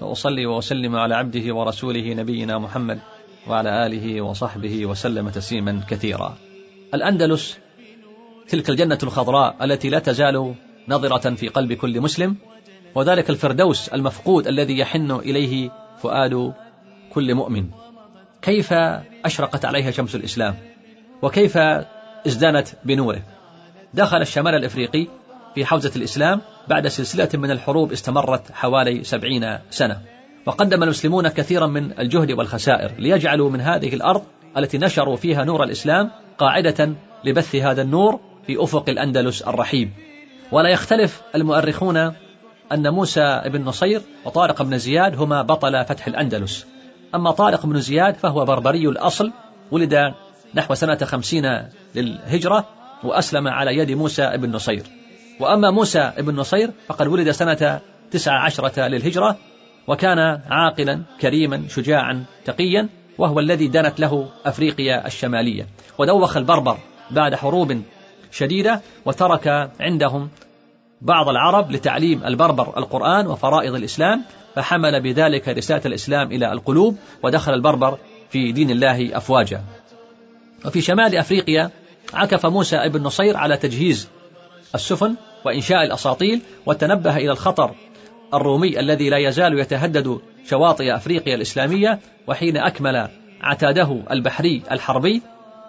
وأصلي وأسلم على عبده ورسوله نبينا محمد وعلى آله وصحبه وسلم تسليما كثيرا. الأندلس تلك الجنة الخضراء التي لا تزال نظرة في قلب كل مسلم وذلك الفردوس المفقود الذي يحن إليه فؤاد كل مؤمن. كيف أشرقت عليها شمس الإسلام؟ وكيف ازدانت بنوره؟ دخل الشمال الإفريقي في حوزة الإسلام بعد سلسلة من الحروب استمرت حوالي سبعين سنة. وقدم المسلمون كثيرا من الجهد والخسائر ليجعلوا من هذه الأرض التي نشروا فيها نور الإسلام قاعدة لبث هذا النور في أفق الأندلس الرحيب ولا يختلف المؤرخون أن موسى بن نصير وطارق بن زياد هما بطل فتح الأندلس. أما طارق بن زياد فهو بربري الأصل ولد نحو سنة خمسين للهجرة وأسلم على يد موسى بن نصير. وأما موسى بن نصير فقد ولد سنة تسع عشرة للهجرة وكان عاقلا كريما شجاعا تقيا وهو الذي دنت له أفريقيا الشمالية. ودوخ البربر بعد حروب شديدة وترك عندهم بعض العرب لتعليم البربر القرآن وفرائض الإسلام فحمل بذلك رسالة الإسلام إلى القلوب ودخل البربر في دين الله أفواجا. وفي شمال أفريقيا عكف موسى بن نصير على تجهيز السفن وإنشاء الأساطيل وتنبه إلى الخطر الرومي الذي لا يزال يتهدد شواطئ أفريقيا الإسلامية وحين أكمل عتاده البحري الحربي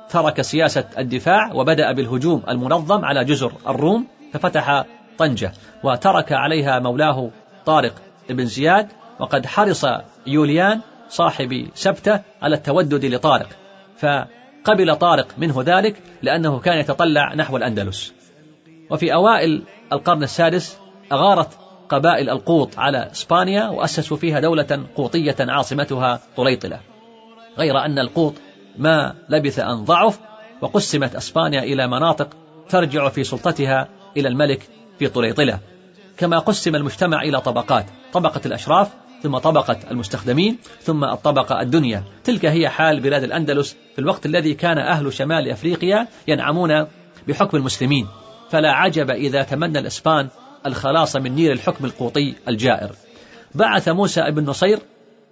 ترك سياسة الدفاع وبدأ بالهجوم المنظم على جزر الروم ففتح طنجة وترك عليها مولاه طارق بن زياد وقد حرص يوليان صاحب سبتة على التودد لطارق فقبل طارق منه ذلك لأنه كان يتطلع نحو الأندلس. وفي أوائل القرن السادس أغارت قبائل القوط على إسبانيا وأسسوا فيها دولة قوطية عاصمتها طليطلة. غير أن القوط ما لبث أن ضعف وقسمت أسبانيا إلى مناطق ترجع في سلطتها إلى الملك في طليطلة. كما قسم المجتمع إلى طبقات طبقة الأشراف ثم طبقة المستخدمين ثم الطبقة الدنيا. تلك هي حال بلاد الأندلس في الوقت الذي كان أهل شمال أفريقيا ينعمون بحكم المسلمين. فلا عجب إذا تمنى الإسبان الخلاص من نير الحكم القوطي الجائر. بعث موسى بن نصير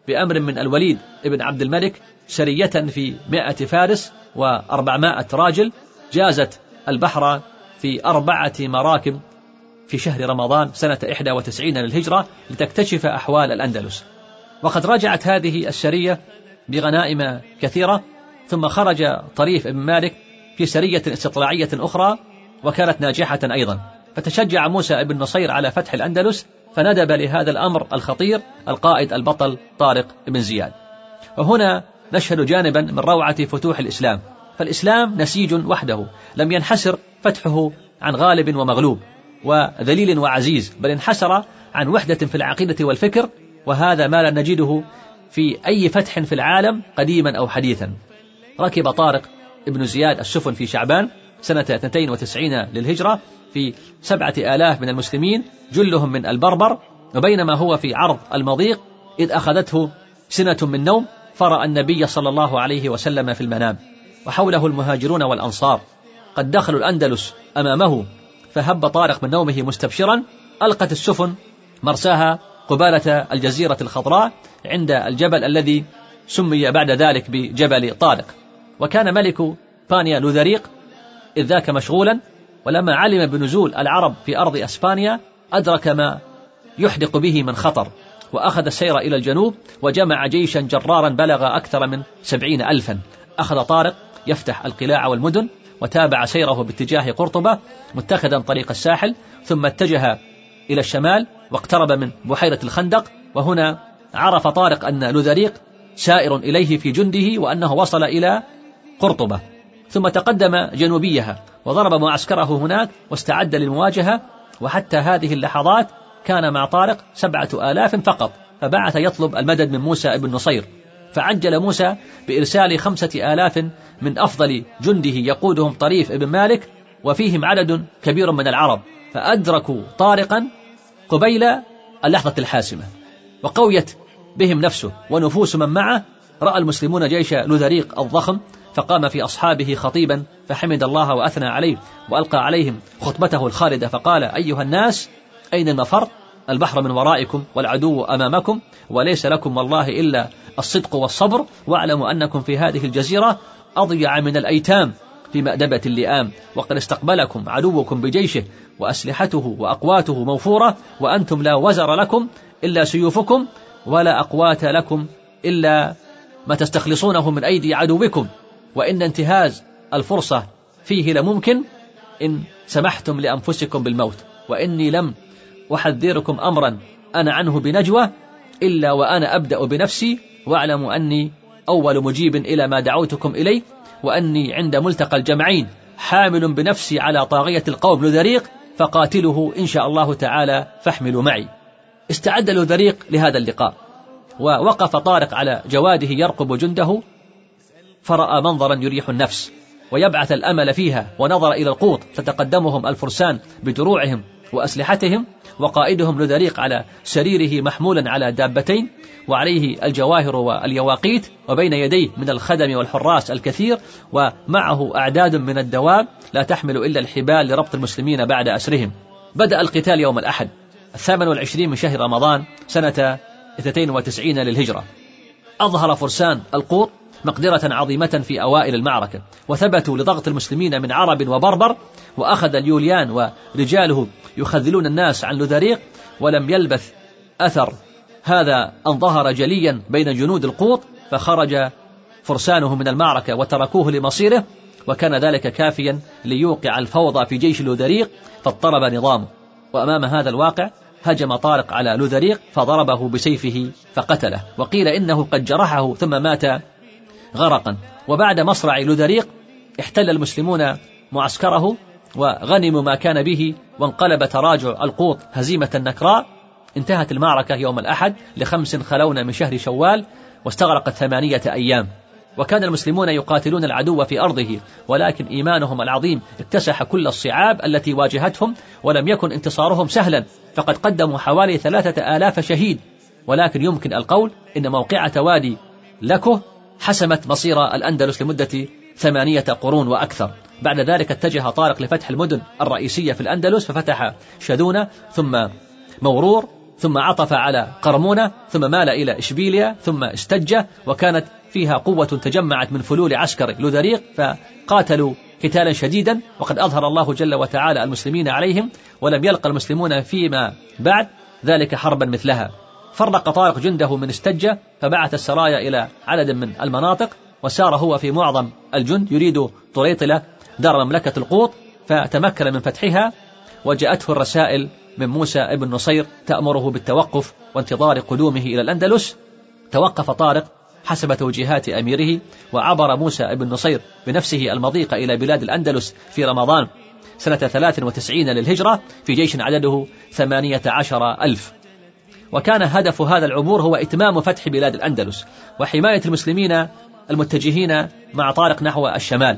بأمر من الوليد بن عبد الملك سرية في مائة فارس وأربعمائة راجل جازت البحر في أربعة مراكب في شهر رمضان سنة 91 للهجرة لتكتشف أحوال الأندلس. وقد رجعت هذه السرية بغنائم كثيرة ثم خرج طريف بن مالك في سرية استطلاعية أخرى وكانت ناجحة أيضا. فتشجع موسى بن نصير على فتح الأندلس فندب لهذا الأمر الخطير القائد البطل طارق بن زياد. وهنا نشهد جانبا من روعة فتوح الإسلام. فالإسلام نسيج وحده لم ينحسر فتحه عن غالب ومغلوب وذليل وعزيز بل انحسر عن وحدة في العقيدة والفكر وهذا ما لا نجده في أي فتح في العالم قديما أو حديثا. ركب طارق ابن زياد السفن في شعبان سنة 92 للهجرة في سبعة آلاف من المسلمين جلهم من البربر وبينما هو في عرض المضيق إذ أخذته سنة من نوم فرأى النبي صلى الله عليه وسلم في المنام وحوله المهاجرون والأنصار. قد دخلوا الأندلس أمامه فهب طارق من نومه مستبشرا ألقت السفن مرساها قبالة الجزيرة الخضراء عند الجبل الذي سمي بعد ذلك بجبل طارق. وكان ملك بانيا لوذريق إذ ذاك مشغولا ولما علم بنزول العرب في أرض أسبانيا أدرك ما يحدق به من خطر وأخذ السير إلى الجنوب وجمع جيشا جرارا بلغ أكثر من سبعين ألفا. أخذ طارق يفتح القلاع والمدن وتابع سيره باتجاه قرطبة متخذا طريق الساحل ثم اتجه إلى الشمال واقترب من بحيرة الخندق وهنا عرف طارق أن لوذريق سائر إليه في جنده وأنه وصل إلى قرطبة. ثم تقدم جنوبيها وضرب معسكره هناك واستعد للمواجهة وحتى هذه اللحظات كان مع طارق سبعة آلاف فقط فبعث يطلب المدد من موسى بن نصير فعجل موسى بإرسال خمسة آلاف من أفضل جنده يقودهم طريف بن مالك وفيهم عدد كبير من العرب فأدركوا طارقا قبيل اللحظة الحاسمة وقويت بهم نفسه ونفوس من معه رأى المسلمون جيش لذريق الضخم فقام في أصحابه خطيبا فحمد الله وأثنى عليه وألقى عليهم خطبته الخالدة فقال أيها الناس أين المفر البحر من ورائكم والعدو أمامكم وليس لكم والله إلا الصدق والصبر واعلموا أنكم في هذه الجزيرة أضيع من الأيتام في مأدبة اللئام وقد استقبلكم عدوكم بجيشه وأسلحته وأقواته موفورة وأنتم لا وزر لكم إلا سيوفكم ولا أقوات لكم إلا ما تستخلصونه من أيدي عدوكم. وإن انتهاز الفرصة فيه لممكن إن سمحتم لأنفسكم بالموت. وإني لم أحذركم أمرا أنا عنه بنجوى إلا وأنا أبدأ بنفسي واعلموا أني أول مجيب إلى ما دعوتكم إليه وأني عند ملتقى الجمعين حامل بنفسي على طاغية القوم لذريق فقاتله إن شاء الله تعالى فاحملوا معي. استعد لذريق لهذا اللقاء. ووقف طارق على جواده يرقب جنده فرأى منظرا يريح النفس ويبعث الأمل فيها ونظر إلى القوط تتقدمهم الفرسان بدروعهم وأسلحتهم وقائدهم لذريق على سريره محمولا على دابتين وعليه الجواهر واليواقيت وبين يديه من الخدم والحراس الكثير ومعه أعداد من الدواب لا تحمل إلا الحبال لربط المسلمين بعد أسرهم. بدأ القتال يوم الأحد الثامن والعشرين من شهر رمضان سنة 92 للهجرة. أظهر فرسان القوط مقدرة عظيمة في أوائل المعركة وثبتوا لضغط المسلمين من عرب وبربر وأخذ اليوليان ورجاله يخذلون الناس عن لذريق ولم يلبث أثر. هذا أن ظهر جليا بين جنود القوط فخرج فرسانه من المعركة وتركوه لمصيره وكان ذلك كافيا ليوقع الفوضى في جيش لذريق فاضطرب نظامه. وأمام هذا الواقع هجم طارق على لذريق فضربه بسيفه فقتله وقيل إنه قد جرحه ثم مات غرقا. وبعد مصرع لذريق احتل المسلمون معسكره وغنموا ما كان به وانقلب تراجع القوط هزيمة نكراء انتهت المعركة يوم الأحد لخمس خلون من شهر شوال واستغرقت ثمانية أيام. وكان المسلمون يقاتلون العدو في أرضه ولكن إيمانهم العظيم اكتسح كل الصعاب التي واجهتهم ولم يكن انتصارهم سهلا. فقد قدموا حوالي ثلاثة آلاف شهيد. ولكن يمكن القول إن موقعة وادي لكه حسمت مصير الأندلس لمدة ثمانية قرون وأكثر. بعد ذلك اتجه طارق لفتح المدن الرئيسية في الأندلس ففتح شذونة ثم مورور ثم عطف على قرمونة ثم مال إلى إشبيليا ثم استجة وكانت فيها قوة تجمعت من فلول عسكر لذريق فقاتلوا قتالا شديدا وقد أظهر الله جل وتعالى المسلمين عليهم ولم يلقى المسلمون فيما بعد ذلك حربا مثلها. فرق طارق جنده من استجة فبعث السرايا إلى عدد من المناطق وسار هو في معظم الجند يريد طريطلة دار مملكة القوط فتمكن من فتحها وجاءته الرسائل من موسى ابن نصير تأمره بالتوقف وانتظار قدومه إلى الأندلس. توقف طارق حسب توجيهات أميره وعبر موسى ابن نصير بنفسه المضيق إلى بلاد الأندلس في رمضان سنة 93 للهجرة في جيش عدده ثمانية عشر ألف. وكان هدف هذا العبور هو إتمام فتح بلاد الأندلس وحماية المسلمين المتجهين مع طارق نحو الشمال.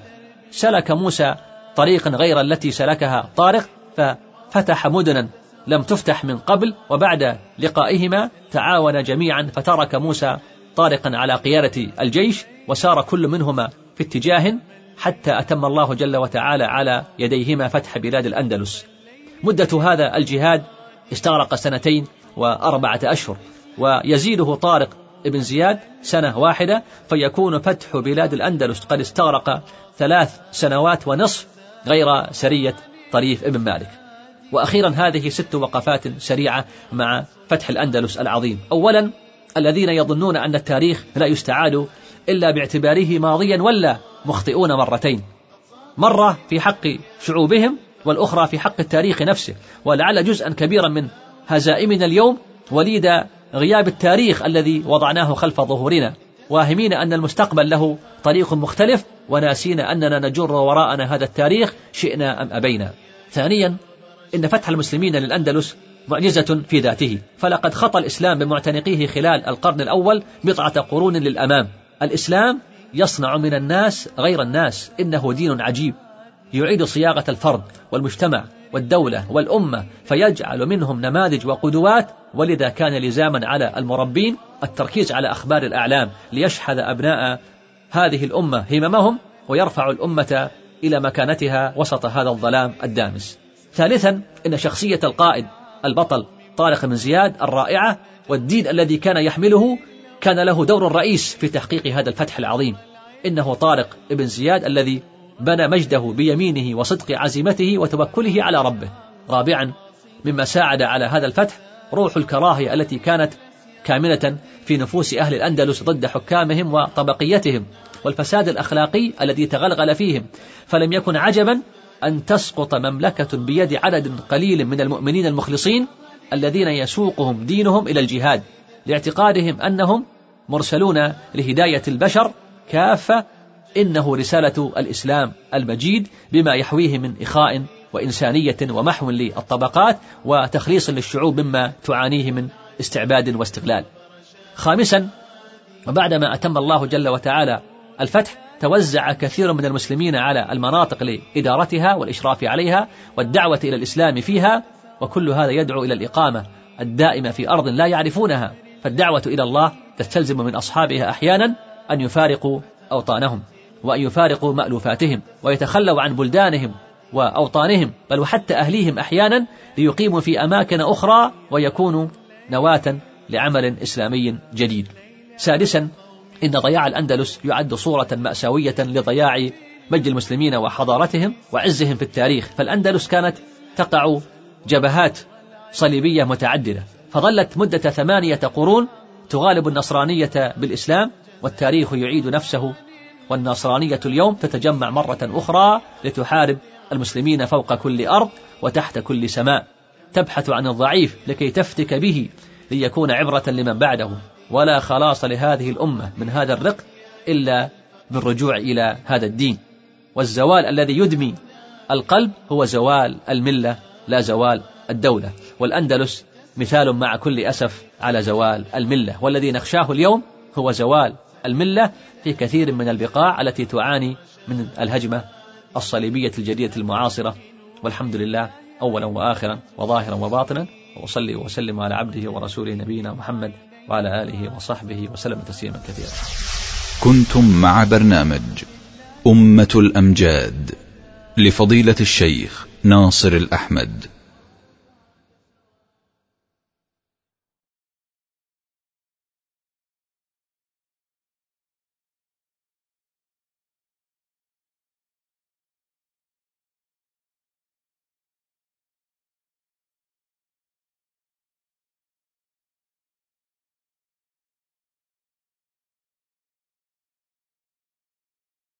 سلك موسى طريقا غير التي سلكها طارق ففتح مدنا لم تفتح من قبل وبعد لقائهما تعاون جميعا فترك موسى طارقا على قيادة الجيش وسار كل منهما في اتجاه حتى أتم الله جل وتعالى على يديهما فتح بلاد الأندلس. مدة هذا الجهاد استغرق سنتين وأربعة أشهر ويزيده طارق ابن زياد سنة واحدة فيكون فتح بلاد الأندلس قد استغرق ثلاث سنوات ونصف غير سرية طريف ابن مالك. وأخيرا هذه ست وقفات سريعة مع فتح الأندلس العظيم. أولا الذين يظنون أن التاريخ لا يستعاد إلا باعتباره ماضيا ولا مخطئون مرتين. مرة في حق شعوبهم والأخرى في حق التاريخ نفسه ولعل جزءا كبيرا من هزائمنا اليوم وليد غياب التاريخ الذي وضعناه خلف ظهورنا. واهمين أن المستقبل له طريق مختلف وناسين أننا نجر وراءنا هذا التاريخ شئنا أم أبينا. ثانيا إن فتح المسلمين للأندلس معجزة في ذاته. فلقد خطى الإسلام بمعتنقيه خلال القرن الأول بضعة قرون للأمام. الإسلام يصنع من الناس غير الناس إنه دين عجيب. يعيد صياغة الفرد والمجتمع والدولة والأمة فيجعل منهم نماذج وقدوات ولذا كان لزاما على المربين التركيز على أخبار الأعلام ليشحذ أبناء هذه الأمة هممهم ويرفع الأمة إلى مكانتها وسط هذا الظلام الدامس. ثالثا إن شخصية القائد البطل طارق بن زياد الرائعة والدين الذي كان يحمله كان له دور رئيس في تحقيق هذا الفتح العظيم. إنه طارق بن زياد الذي بنى مجده بيمينه وصدق عزيمته وتوكله على ربه. رابعا مما ساعد على هذا الفتح روح الكراهية التي كانت كامنة في نفوس أهل الأندلس ضد حكامهم وطبقيتهم والفساد الأخلاقي الذي تغلغل فيهم. فلم يكن عجبا أن تسقط مملكة بيد عدد قليل من المؤمنين المخلصين الذين يسوقهم دينهم إلى الجهاد لاعتقادهم أنهم مرسلون لهداية البشر كافة إنه رسالة الإسلام المجيد بما يحويه من إخاء وإنسانية ومحو للطبقات وتخليص للشعوب مما تعانيه من استعباد واستغلال. خامسا وبعدما أتم الله جل وتعالى الفتح توزع كثير من المسلمين على المناطق لإدارتها والإشراف عليها والدعوة إلى الإسلام فيها وكل هذا يدعو إلى الإقامة الدائمة في أرض لا يعرفونها فالدعوة إلى الله تستلزم من أصحابها أحيانا أن يفارقوا أوطانهم وأن يفارقوا مألوفاتهم ويتخلوا عن بلدانهم وأوطانهم بل وحتى أهليهم أحيانا ليقيموا في أماكن أخرى ويكونوا نواة لعمل إسلامي جديد. سادسا إن ضياع الأندلس يعد صورة مأساوية لضياع مجد المسلمين وحضارتهم وعزهم في التاريخ. فالأندلس كانت تقع جبهات صليبية متعددة فظلت مدة ثمانية قرون تغالب النصرانية بالإسلام والتاريخ يعيد نفسه والنصرانية اليوم تتجمع مرة أخرى لتحارب المسلمين فوق كل أرض وتحت كل سماء تبحث عن الضعيف لكي تفتك به ليكون عبرة لمن بعده. ولا خلاص لهذه الأمة من هذا الرق إلا بالرجوع إلى هذا الدين. والزوال الذي يدمي القلب هو زوال الملة لا زوال الدولة. والأندلس مثال مع كل أسف على زوال الملة. والذي نخشاه اليوم هو زوال الملة في كثير من البقاع التي تعاني من الهجمة الصليبية الجديدة المعاصرة. والحمد لله أولا وآخرا وظاهرا وباطنا. وأصلي وأسلم على عبده ورسوله نبينا محمد وعلى آله وصحبه وسلم تسليما كثيرا. كنتم مع برنامج أمة الأمجاد لفضيلة الشيخ ناصر الأحمد.